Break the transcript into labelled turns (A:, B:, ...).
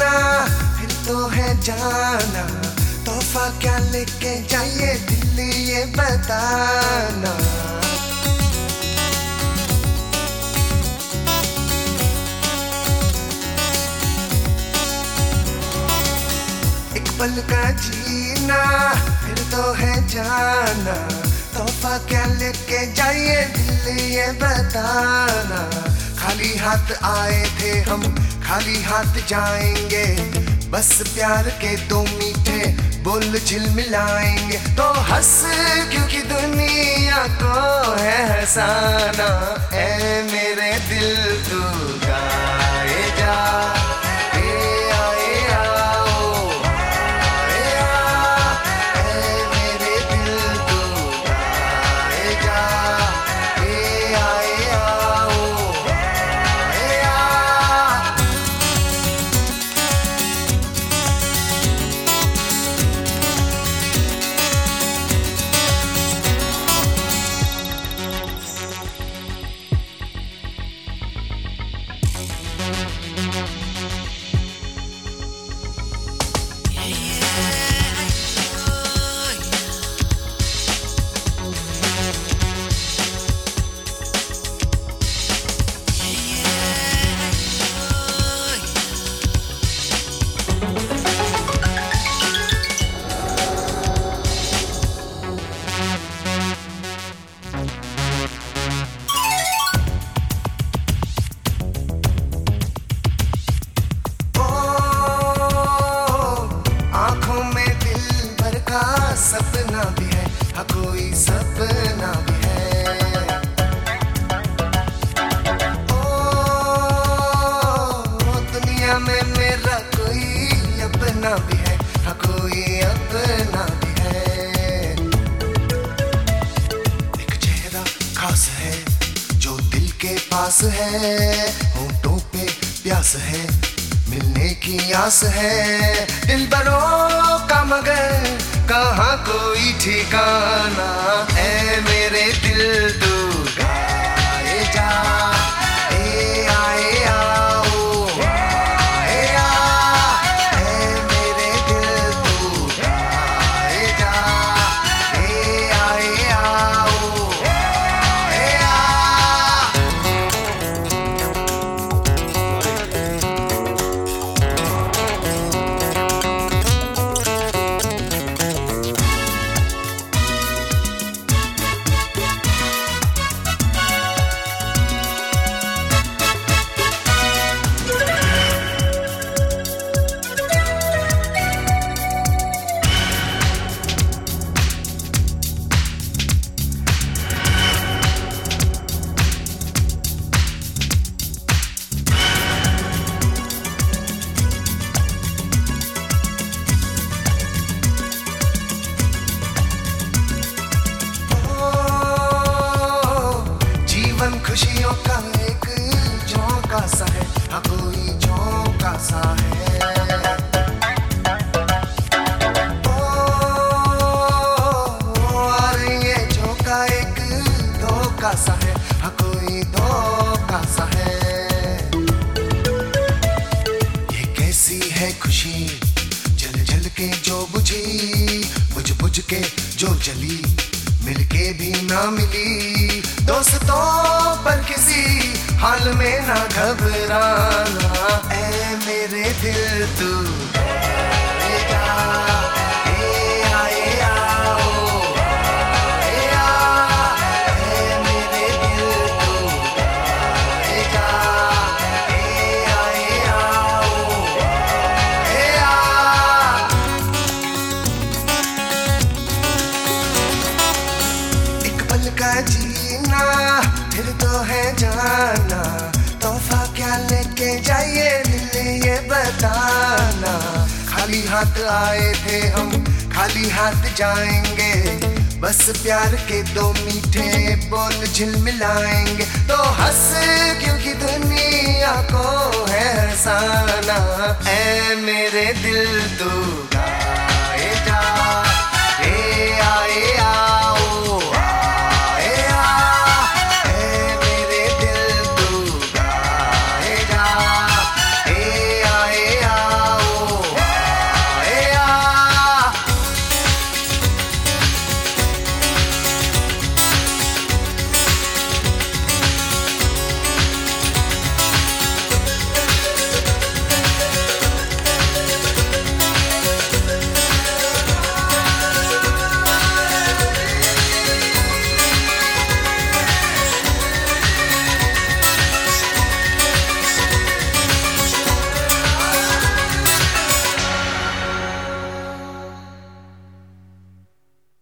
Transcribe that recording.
A: फिर तो है जाना। तोहफा क्या लेके जाइए दिल्ली ये बताना। पल का जीना, फिर तो है जाना। तोहफा क्या लेके जाइए दिल्ली ये बताना। खाली हाथ आए थे हम खाली हाथ जाएँगे। बस प्यार के दो मीठे बोल झिलमिलाएँगे तो हंस, क्योंकि दुनिया को है हसाना ए के है, होठों पे प्यास है, मिलने की आस है। दिल बरों का मगर, कहाँ कोई ठिकाना? है खुशी। जल जल के जो बुझी, बुझ बुझ के जो जली। मिलके भी ना मिली। दोस्तों, पर किसी हाल में ना घबराना। ऐ मेरे दिल, तू जीना, फिर तो है जाना। तोहफा क्या लेके जाइए दिल्ली ये बताना। खाली हाथ आए थे हम, खाली हाथ जाएँगे। बस प्यार के दो मीठे बोल झिलमिलाएँगे तो हंस, क्योंकि दुनिया को है हंसाना। ऐ मेरे दिल तू